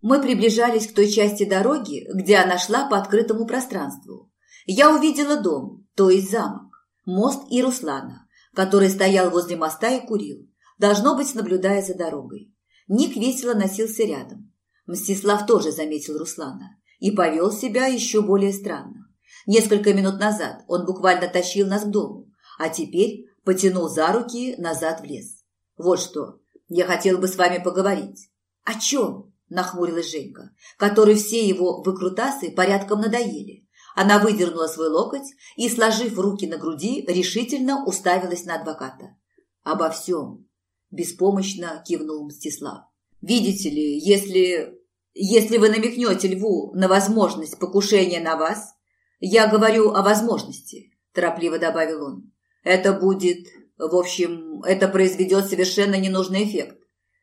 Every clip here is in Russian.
Мы приближались к той части дороги, где она шла по открытому пространству. Я увидела дом, то есть замок, мост и Руслана, который стоял возле моста и курил, должно быть, наблюдая за дорогой. Ник весело носился рядом. Мстислав тоже заметил Руслана и повел себя еще более странно. Несколько минут назад он буквально тащил нас к дому, а теперь потянул за руки назад в лес. «Вот что, я хотел бы с вами поговорить». «О чем?» – нахмурилась Женька, которой все его выкрутасы порядком надоели. Она выдернула свой локоть и, сложив руки на груди, решительно уставилась на адвоката. «Обо всем», – беспомощно кивнул Мстислав. «Видите ли, если если вы намекнете Льву на возможность покушения на вас, я говорю о возможности, торопливо добавил он. Это будет, в общем, это произведет совершенно ненужный эффект.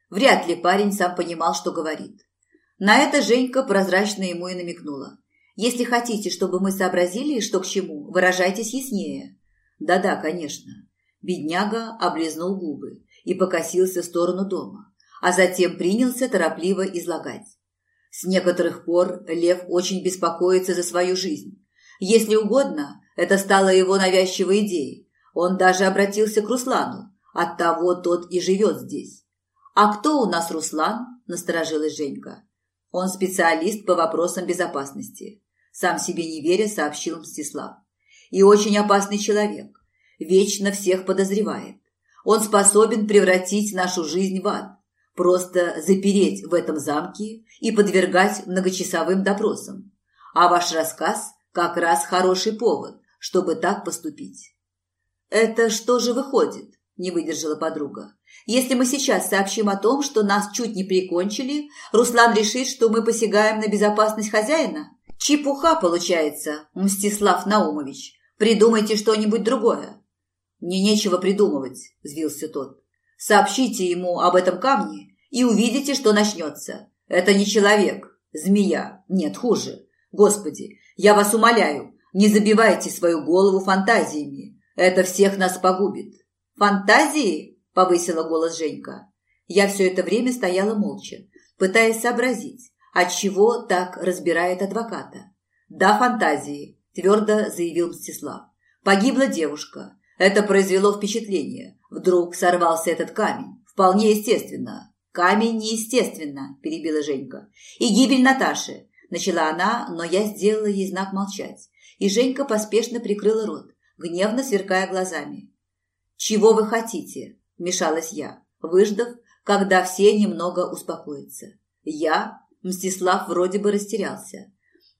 Вряд ли парень сам понимал, что говорит. На это Женька прозрачно ему и намекнула. Если хотите, чтобы мы сообразили, что к чему, выражайтесь яснее. Да-да, конечно. Бедняга облизнул губы и покосился в сторону дома, а затем принялся торопливо излагать. С некоторых пор Лев очень беспокоится за свою жизнь. Если угодно, это стало его навязчивой идеей. Он даже обратился к Руслану. Оттого тот и живет здесь. «А кто у нас Руслан?» – насторожилась Женька. «Он специалист по вопросам безопасности», – сам себе не веря сообщил Мстислав. «И очень опасный человек. Вечно всех подозревает. Он способен превратить нашу жизнь в ад. Просто запереть в этом замке и подвергать многочасовым допросам. А ваш рассказ как раз хороший повод, чтобы так поступить. «Это что же выходит?» – не выдержала подруга. «Если мы сейчас сообщим о том, что нас чуть не прикончили, Руслан решит, что мы посягаем на безопасность хозяина? Чепуха получается, Мстислав Наумович. Придумайте что-нибудь другое». «Мне нечего придумывать», – взвился тот. Сообщите ему об этом камне и увидите, что начнется. Это не человек, змея. Нет, хуже. Господи, я вас умоляю, не забивайте свою голову фантазиями. Это всех нас погубит. Фантазии? Повысила голос Женька. Я все это время стояла молча, пытаясь сообразить, от чего так разбирает адвоката. Да, фантазии, твердо заявил Мстислав. Погибла девушка. Это произвело впечатление. Вдруг сорвался этот камень. Вполне естественно. Камень неестественно, перебила Женька. И гибель Наташи. Начала она, но я сделала ей знак молчать. И Женька поспешно прикрыла рот, гневно сверкая глазами. «Чего вы хотите?» – вмешалась я, выждав, когда все немного успокоятся. Я, Мстислав вроде бы растерялся.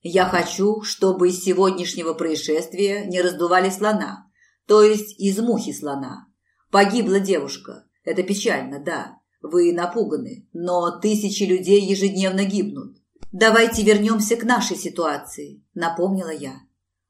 «Я хочу, чтобы из сегодняшнего происшествия не раздували слона, то есть из мухи слона. Погибла девушка. Это печально, да. Вы напуганы, но тысячи людей ежедневно гибнут. Давайте вернемся к нашей ситуации, напомнила я.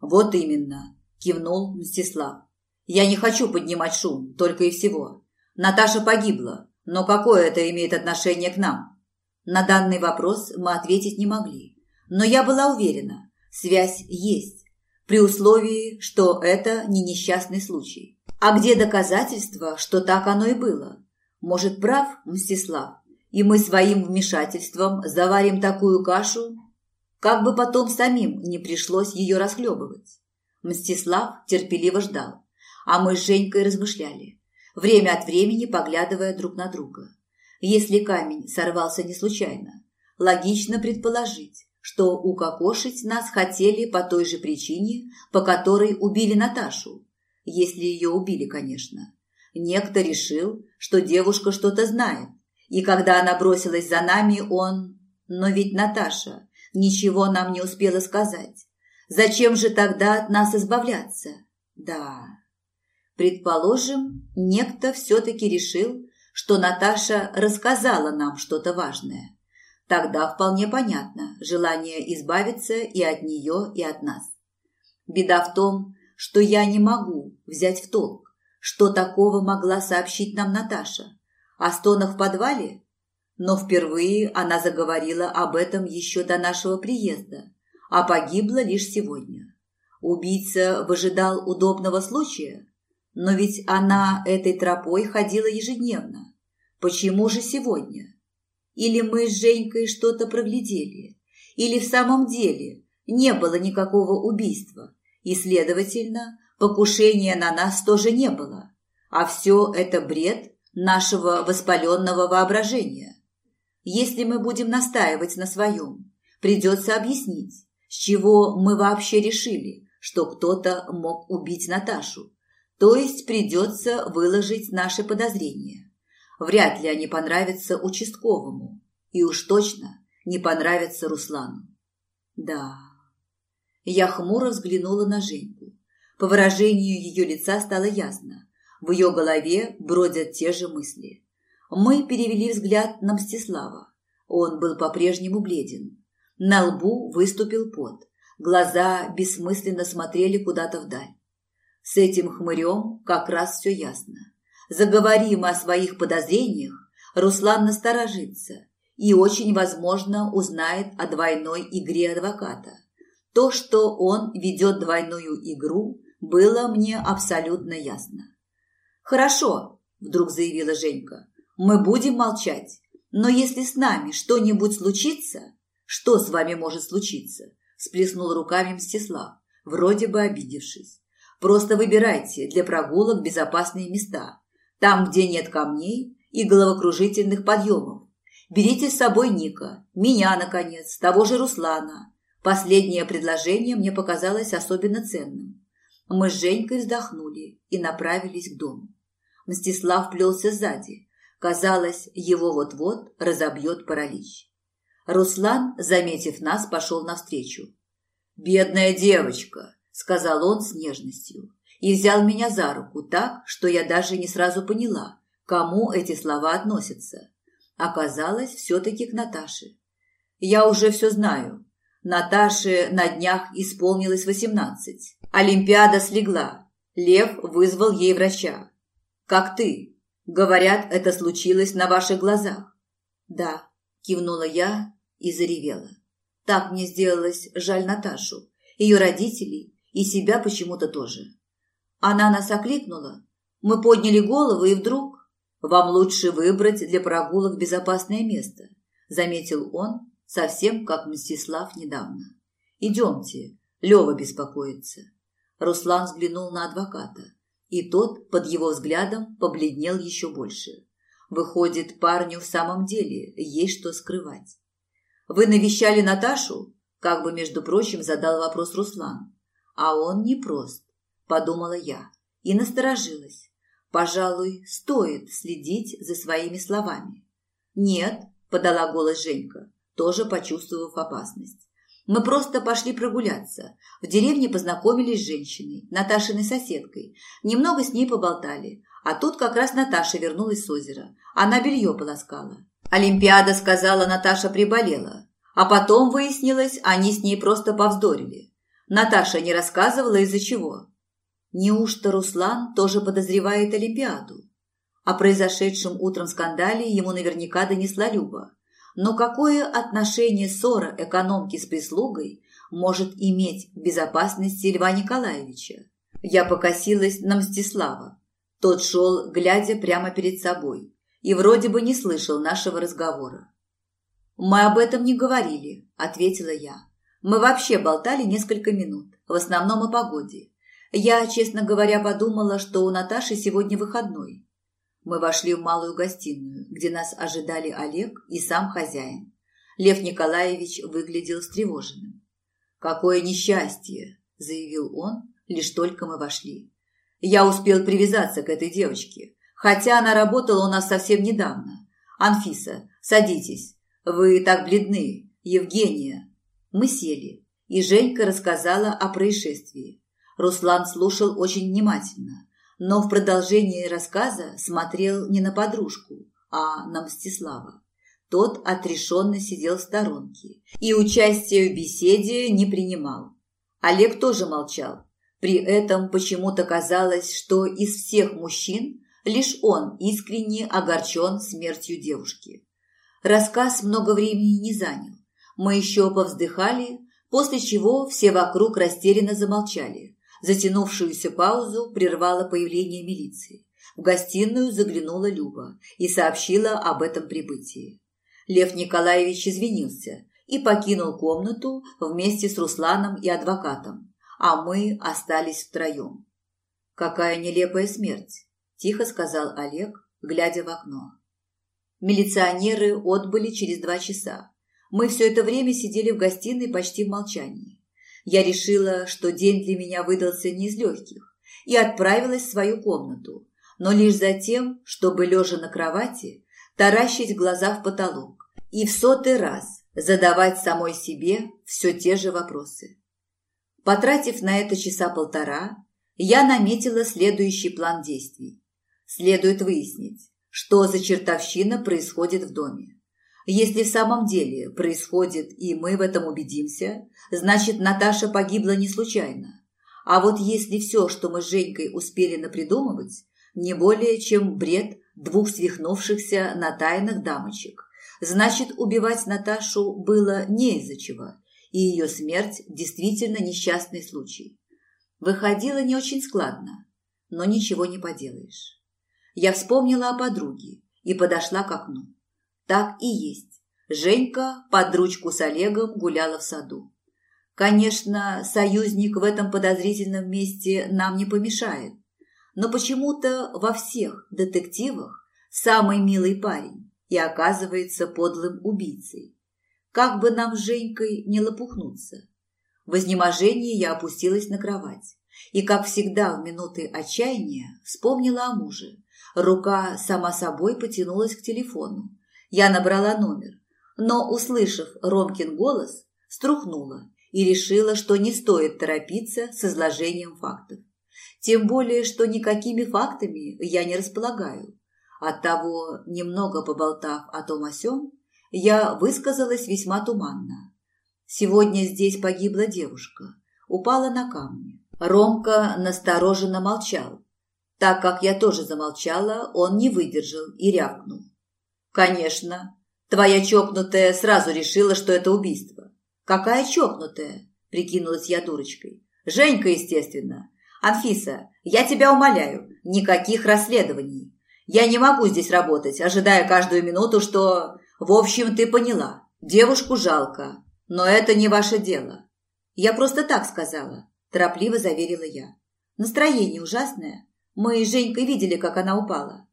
Вот именно, кивнул Мстислав. Я не хочу поднимать шум, только и всего. Наташа погибла, но какое это имеет отношение к нам? На данный вопрос мы ответить не могли. Но я была уверена, связь есть, при условии, что это не несчастный случай. А где доказательства, что так оно и было? Может, прав Мстислав, и мы своим вмешательством заварим такую кашу, как бы потом самим не пришлось ее расхлебывать? Мстислав терпеливо ждал, а мы с Женькой размышляли, время от времени поглядывая друг на друга. Если камень сорвался не случайно, логично предположить, что укокошить нас хотели по той же причине, по которой убили Наташу, если ее убили, конечно. Некто решил, что девушка что-то знает, и когда она бросилась за нами, он... Но ведь Наташа ничего нам не успела сказать. Зачем же тогда от нас избавляться? Да. Предположим, некто все-таки решил, что Наташа рассказала нам что-то важное. Тогда вполне понятно желание избавиться и от нее, и от нас. Беда в том, что я не могу взять в толк, что такого могла сообщить нам Наташа. О стонах в подвале? Но впервые она заговорила об этом еще до нашего приезда, а погибла лишь сегодня. Убийца выжидал удобного случая, но ведь она этой тропой ходила ежедневно. Почему же сегодня? Или мы с Женькой что-то проглядели? Или в самом деле не было никакого убийства, и, следовательно, покушения на нас тоже не было, а все это бред нашего воспаленного воображения? Если мы будем настаивать на своем, придется объяснить, с чего мы вообще решили, что кто-то мог убить Наташу. То есть придется выложить наши подозрения. Вряд ли они понравятся участковому. И уж точно не понравятся Руслану. Да. Я хмуро взглянула на Женьку. По выражению ее лица стало ясно. В ее голове бродят те же мысли. Мы перевели взгляд на Мстислава. Он был по-прежнему бледен. На лбу выступил пот. Глаза бессмысленно смотрели куда-то вдаль. С этим хмырем как раз все ясно. Заговорим о своих подозрениях, Руслан насторожится и очень возможно узнает о двойной игре адвоката. То, что он ведет двойную игру, было мне абсолютно ясно. «Хорошо», – вдруг заявила Женька, – «мы будем молчать, но если с нами что-нибудь случится...» «Что с вами может случиться?» – сплеснул руками Мстислав, вроде бы обидевшись. «Просто выбирайте для прогулок безопасные места, там, где нет камней и головокружительных подъемов. Берите с собой Ника, меня, наконец, того же Руслана. Последнее предложение мне показалось особенно ценным. Мы с Женькой вздохнули и направились к дому. Мстислав плелся сзади. Казалось, его вот-вот разобьет паралич. Руслан, заметив нас, пошел навстречу. «Бедная девочка», — сказал он с нежностью и взял меня за руку так, что я даже не сразу поняла, кому эти слова относятся. Оказалось, все-таки к Наташе. Я уже все знаю. Наташе на днях исполнилось восемнадцать. Олимпиада слегла. Лев вызвал ей врача. Как ты? Говорят, это случилось на ваших глазах. Да, кивнула я и заревела. Так мне сделалось жаль Наташу, ее родителей и себя почему-то тоже. Она нас окликнула. Мы подняли головы, и вдруг... «Вам лучше выбрать для прогулок безопасное место», – заметил он, совсем как Мстислав недавно. «Идемте, Лева беспокоится». Руслан взглянул на адвоката, и тот под его взглядом побледнел еще больше. Выходит, парню в самом деле есть что скрывать. «Вы навещали Наташу?» – как бы, между прочим, задал вопрос Руслан. А он непрост подумала я и насторожилась. Пожалуй, стоит следить за своими словами. Нет, подала голос Женька, тоже почувствовав опасность. Мы просто пошли прогуляться. В деревне познакомились с женщиной, Наташиной соседкой. Немного с ней поболтали. А тут как раз Наташа вернулась с озера. Она белье полоскала. Олимпиада сказала, Наташа приболела. А потом выяснилось, они с ней просто повздорили. Наташа не рассказывала из-за чего. Неужто Руслан тоже подозревает Олимпиаду? О произошедшем утром скандале ему наверняка донесла Люба. Но какое отношение ссора экономки с прислугой может иметь к безопасности Льва Николаевича? Я покосилась на Мстислава. Тот шел, глядя прямо перед собой, и вроде бы не слышал нашего разговора. «Мы об этом не говорили», – ответила я. «Мы вообще болтали несколько минут, в основном о погоде. Я, честно говоря, подумала, что у Наташи сегодня выходной. Мы вошли в малую гостиную, где нас ожидали Олег и сам хозяин. Лев Николаевич выглядел встревоженным. «Какое несчастье!» – заявил он, лишь только мы вошли. «Я успел привязаться к этой девочке, хотя она работала у нас совсем недавно. Анфиса, садитесь. Вы так бледны. Евгения». Мы сели, и Женька рассказала о происшествии. Руслан слушал очень внимательно, но в продолжении рассказа смотрел не на подружку, а на Мстислава. Тот отрешенно сидел в сторонке и участия в беседе не принимал. Олег тоже молчал. При этом почему-то казалось, что из всех мужчин лишь он искренне огорчен смертью девушки. Рассказ много времени не занял. Мы еще повздыхали, после чего все вокруг растерянно замолчали. Затянувшуюся паузу прервало появление милиции. В гостиную заглянула Люба и сообщила об этом прибытии. Лев Николаевич извинился и покинул комнату вместе с Русланом и адвокатом, а мы остались втроем. «Какая нелепая смерть!» – тихо сказал Олег, глядя в окно. Милиционеры отбыли через два часа. Мы все это время сидели в гостиной почти в молчании. Я решила, что день для меня выдался не из легких, и отправилась в свою комнату, но лишь за тем, чтобы, лежа на кровати, таращить глаза в потолок и в сотый раз задавать самой себе все те же вопросы. Потратив на это часа полтора, я наметила следующий план действий. Следует выяснить, что за чертовщина происходит в доме. Если в самом деле происходит, и мы в этом убедимся, значит, Наташа погибла не случайно. А вот если все, что мы с Женькой успели напридумывать, не более чем бред двух свихнувшихся на тайнах дамочек, значит, убивать Наташу было не из-за чего, и ее смерть действительно несчастный случай. Выходило не очень складно, но ничего не поделаешь. Я вспомнила о подруге и подошла к окну. Так и есть. Женька под ручку с Олегом гуляла в саду. Конечно, союзник в этом подозрительном месте нам не помешает, но почему-то во всех детективах самый милый парень и оказывается подлым убийцей. Как бы нам с Женькой не лопухнуться. В изнеможении я опустилась на кровать и, как всегда в минуты отчаяния, вспомнила о муже. Рука сама собой потянулась к телефону. Я набрала номер, но, услышав Ромкин голос, струхнула и решила, что не стоит торопиться с изложением фактов. Тем более, что никакими фактами я не располагаю. Оттого, немного поболтав о том о сём, я высказалась весьма туманно. Сегодня здесь погибла девушка, упала на камни. Ромка настороженно молчал. Так как я тоже замолчала, он не выдержал и рявкнул. «Конечно, твоя чокнутая сразу решила, что это убийство». «Какая чокнутая?» – прикинулась я дурочкой. «Женька, естественно. Анфиса, я тебя умоляю, никаких расследований. Я не могу здесь работать, ожидая каждую минуту, что... В общем, ты поняла. Девушку жалко, но это не ваше дело. Я просто так сказала, торопливо заверила я. Настроение ужасное. Мы с Женькой видели, как она упала.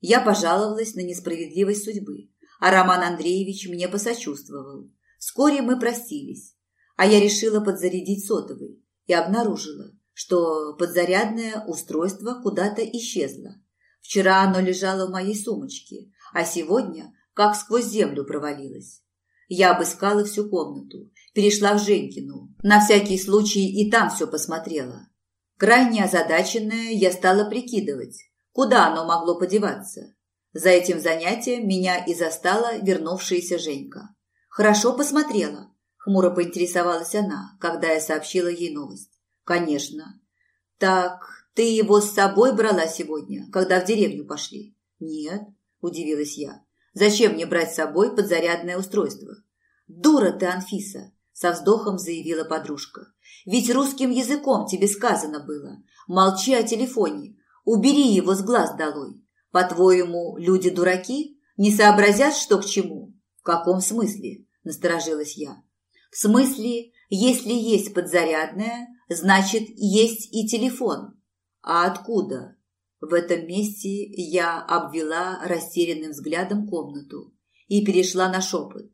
Я пожаловалась на несправедливость судьбы, а Роман Андреевич мне посочувствовал. Вскоре мы простились, а я решила подзарядить сотовый и обнаружила, что подзарядное устройство куда-то исчезло. Вчера оно лежало в моей сумочке, а сегодня как сквозь землю провалилось. Я обыскала всю комнату, перешла в Женькину, на всякий случай и там все посмотрела. Крайне озадаченная, я стала прикидывать, куда оно могло подеваться. За этим занятием меня и застала вернувшаяся Женька. «Хорошо посмотрела», – хмуро поинтересовалась она, когда я сообщила ей новость. «Конечно». «Так, ты его с собой брала сегодня, когда в деревню пошли?» «Нет», – удивилась я. «Зачем мне брать с собой подзарядное устройство?» «Дура ты, Анфиса!» – со вздохом заявила подружка. «Ведь русским языком тебе сказано было. Молчи о телефоне. Убери его с глаз долой. По-твоему, люди дураки? Не сообразят, что к чему?» «В каком смысле?» – насторожилась я. «В смысле, если есть подзарядное, значит, есть и телефон. А откуда? В этом месте я обвела растерянным взглядом комнату и перешла на шепот.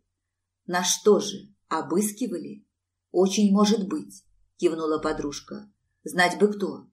На что же, обыскивали? Очень может быть, кивнула подружка. Знать бы кто.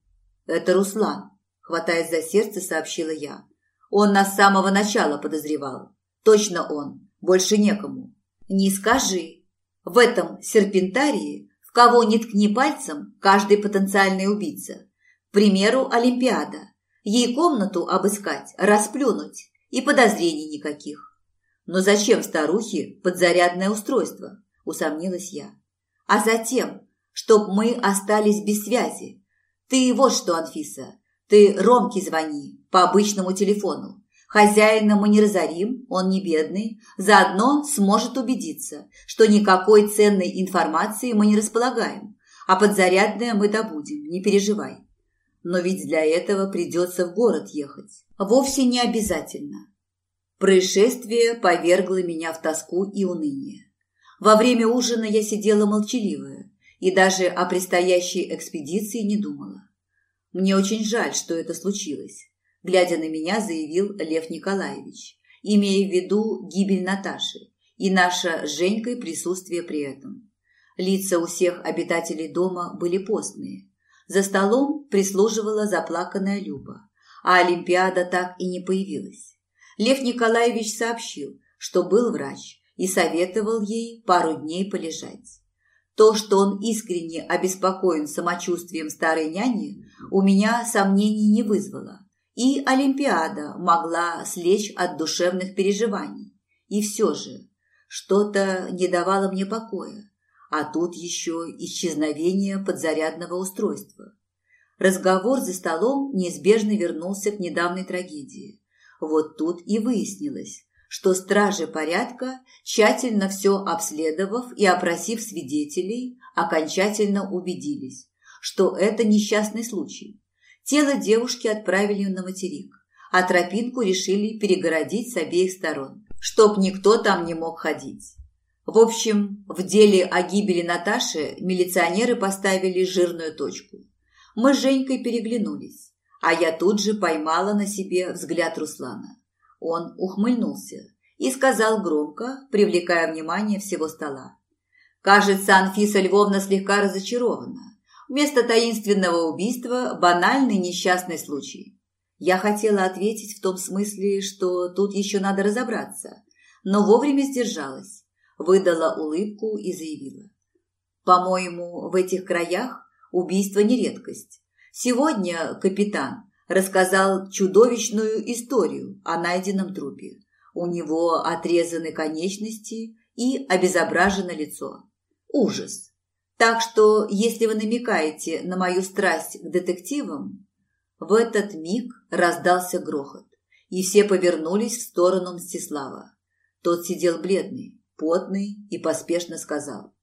Это Руслан, хватаясь за сердце, сообщила я. Он нас с самого начала подозревал. Точно он, больше некому. Не скажи. В этом серпентарии в кого ни ткни пальцем, каждый потенциальный убийца. К примеру, Олимпиада. Ей комнату обыскать, расплюнуть, и подозрений никаких. Но зачем старухе подзарядное устройство? Усомнилась я. А затем, чтоб мы остались без связи. Ты вот что, Анфиса, ты Ромке звони по обычному телефону. Хозяина мы не разорим, он не бедный, заодно сможет убедиться, что никакой ценной информации мы не располагаем, а подзарядное мы добудем, не переживай. Но ведь для этого придется в город ехать. Вовсе не обязательно. Происшествие повергло меня в тоску и уныние. Во время ужина я сидела молчаливая и даже о предстоящей экспедиции не думала. Мне очень жаль, что это случилось, глядя на меня, заявил Лев Николаевич, имея в виду гибель Наташи и наше с Женькой присутствие при этом. Лица у всех обитателей дома были постные. За столом прислуживала заплаканная Люба, а Олимпиада так и не появилась. Лев Николаевич сообщил, что был врач и советовал ей пару дней полежать. То, что он искренне обеспокоен самочувствием старой няни, у меня сомнений не вызвало. И Олимпиада могла слечь от душевных переживаний. И все же, что-то не давало мне покоя. А тут еще исчезновение подзарядного устройства. Разговор за столом неизбежно вернулся к недавней трагедии. Вот тут и выяснилось, что стражи порядка, тщательно все обследовав и опросив свидетелей, окончательно убедились, что это несчастный случай. Тело девушки отправили на материк, а тропинку решили перегородить с обеих сторон, чтоб никто там не мог ходить. В общем, в деле о гибели Наташи милиционеры поставили жирную точку. Мы с Женькой переглянулись, а я тут же поймала на себе взгляд Руслана. Он ухмыльнулся и сказал громко, привлекая внимание всего стола. «Кажется, Анфиса Львовна слегка разочарована. Вместо таинственного убийства банальный несчастный случай. Я хотела ответить в том смысле, что тут еще надо разобраться, но вовремя сдержалась, выдала улыбку и заявила. По-моему, в этих краях убийство не редкость. Сегодня капитан рассказал чудовищную историю о найденном трупе. У него отрезаны конечности и обезображено лицо. Ужас. Так что, если вы намекаете на мою страсть к детективам... В этот миг раздался грохот, и все повернулись в сторону Мстислава. Тот сидел бледный, потный и поспешно сказал.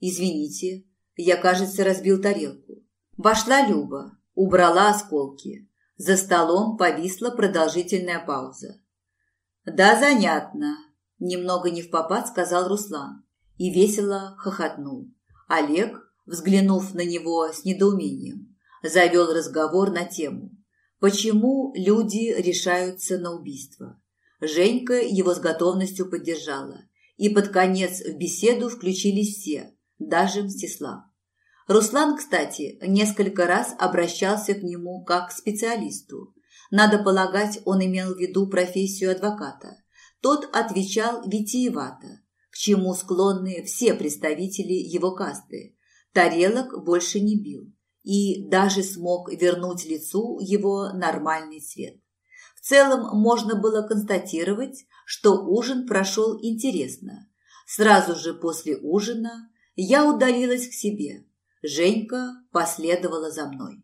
«Извините, я, кажется, разбил тарелку». Вошла Люба, убрала осколки. За столом повисла продолжительная пауза. «Да, занятно», – немного не в попад сказал Руслан и весело хохотнул. Олег, взглянув на него с недоумением, завел разговор на тему «Почему люди решаются на убийство?». Женька его с готовностью поддержала, и под конец в беседу включились все, даже Мстислав. Руслан, кстати, несколько раз обращался к нему как к специалисту. Надо полагать, он имел в виду профессию адвоката. Тот отвечал витиевато, к чему склонны все представители его касты. Тарелок больше не бил и даже смог вернуть лицу его нормальный цвет. В целом можно было констатировать, что ужин прошел интересно. Сразу же после ужина я удалилась к себе – Женька последовала за мной.